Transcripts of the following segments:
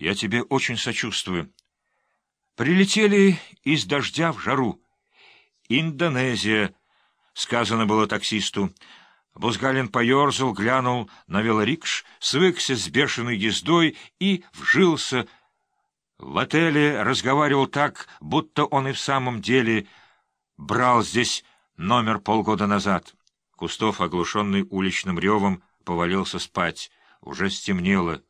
Я тебе очень сочувствую. Прилетели из дождя в жару. Индонезия, сказано было таксисту. Бузгалин поерзал, глянул на велорикш, свыкся с бешеной ездой и вжился. В отеле разговаривал так, будто он и в самом деле брал здесь номер полгода назад. Кустов, оглушенный уличным ревом, повалился спать. Уже стемнело.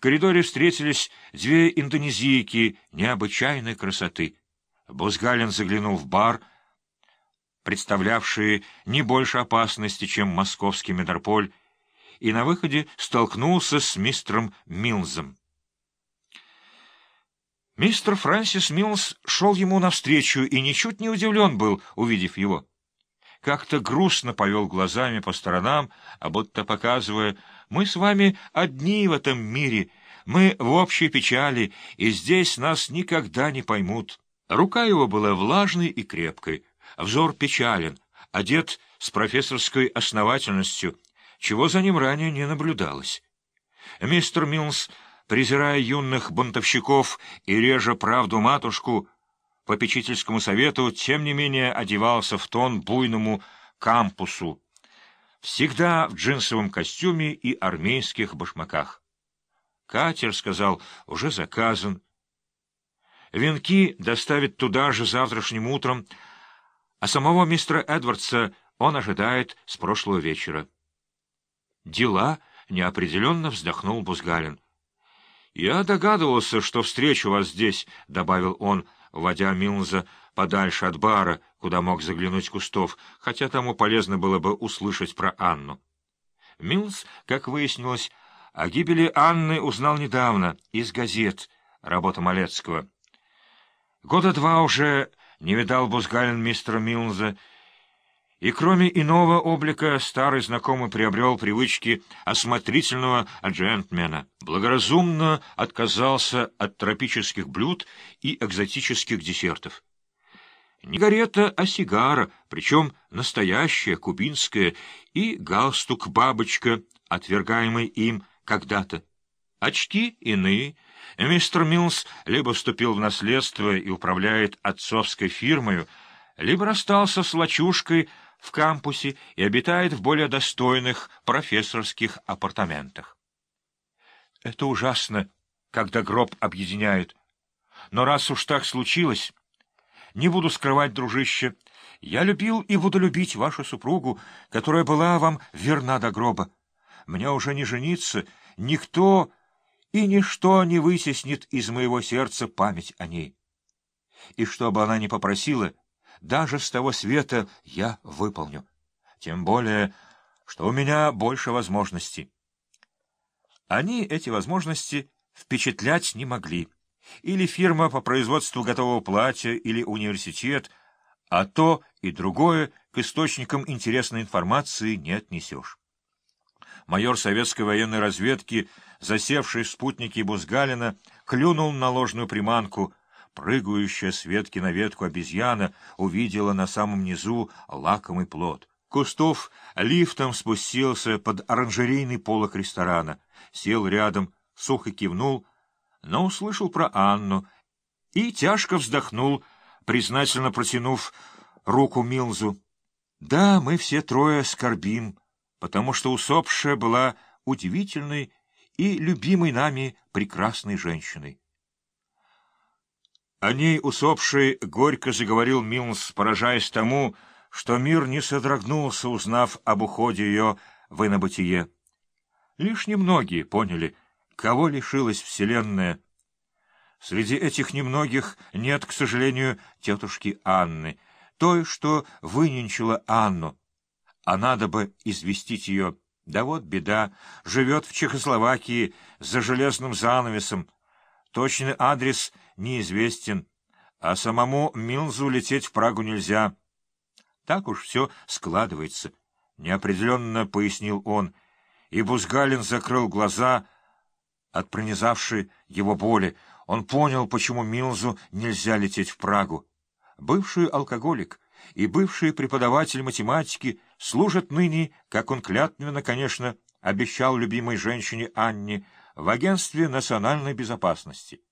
В коридоре встретились две индонезийки необычайной красоты. Бузгалин заглянул в бар, представлявший не больше опасности, чем московский метрополь, и на выходе столкнулся с мистером Милзом. Мистер Фрэнсис Милс шел ему навстречу и ничуть не удивлен был, увидев его. Как-то грустно повел глазами по сторонам, а будто показывая мы с вами одни в этом мире, мы в общей печали, и здесь нас никогда не поймут. Рука его была влажной и крепкой, взор печален, одет с профессорской основательностью, чего за ним ранее не наблюдалось. Мистер Милс, презирая юных бунтовщиков и реже правду матушку, попечительскому совету, тем не менее одевался в тон буйному кампусу, всегда в джинсовом костюме и армейских башмаках. Катер, сказал, уже заказан. Венки доставят туда же завтрашним утром, а самого мистера Эдвардса он ожидает с прошлого вечера. «Дела?» — неопределенно вздохнул Бузгалин. «Я догадывался, что встречу вас здесь», — добавил он, вводя Милнза подальше от бара, куда мог заглянуть Кустов, хотя тому полезно было бы услышать про Анну. Милнс, как выяснилось, о гибели Анны узнал недавно, из газет, работа Малецкого. Года два уже не видал Бузгалин мистера Милнза, и кроме иного облика старый знакомый приобрел привычки осмотрительного джентльмена, благоразумно отказался от тропических блюд и экзотических десертов. Не гарета, а сигара, причем настоящая, кубинская, и галстук-бабочка, отвергаемый им когда-то. Очки иные. Мистер Милс либо вступил в наследство и управляет отцовской фирмой, либо расстался с лачушкой в кампусе и обитает в более достойных профессорских апартаментах. Это ужасно, когда гроб объединяют. Но раз уж так случилось, не буду скрывать, дружище, я любил и буду любить вашу супругу, которая была вам верна до гроба. Мне уже не жениться, никто и ничто не вытеснит из моего сердца память о ней. И что бы она ни попросила, даже с того света я выполню. Тем более, что у меня больше возможностей. Они эти возможности впечатлять не могли. Или фирма по производству готового платья, или университет, а то и другое к источникам интересной информации не отнесешь. Майор советской военной разведки, засевший в спутнике Бузгалина, клюнул на ложную приманку — Прыгающая с ветки на ветку обезьяна увидела на самом низу лакомый плод. Кустов лифтом спустился под оранжерейный полок ресторана, сел рядом, сухо кивнул, но услышал про Анну и тяжко вздохнул, признательно протянув руку Милзу. «Да, мы все трое скорбим, потому что усопшая была удивительной и любимой нами прекрасной женщиной. О ней усопший горько заговорил Милнс, поражаясь тому, что мир не содрогнулся, узнав об уходе ее в инобытие. Лишь немногие поняли, кого лишилась Вселенная. Среди этих немногих нет, к сожалению, тетушки Анны, той, что выненчила Анну. А надо бы известить ее. Да вот беда, живет в Чехословакии за железным занавесом. Точный адрес неизвестен, а самому Милзу лететь в Прагу нельзя. Так уж все складывается, — неопределенно пояснил он, и Бузгалин закрыл глаза от пронизавшей его боли. Он понял, почему Милзу нельзя лететь в Прагу. Бывший алкоголик и бывший преподаватель математики служат ныне, как он клятвенно, конечно, обещал любимой женщине Анне, в Агентстве национальной безопасности.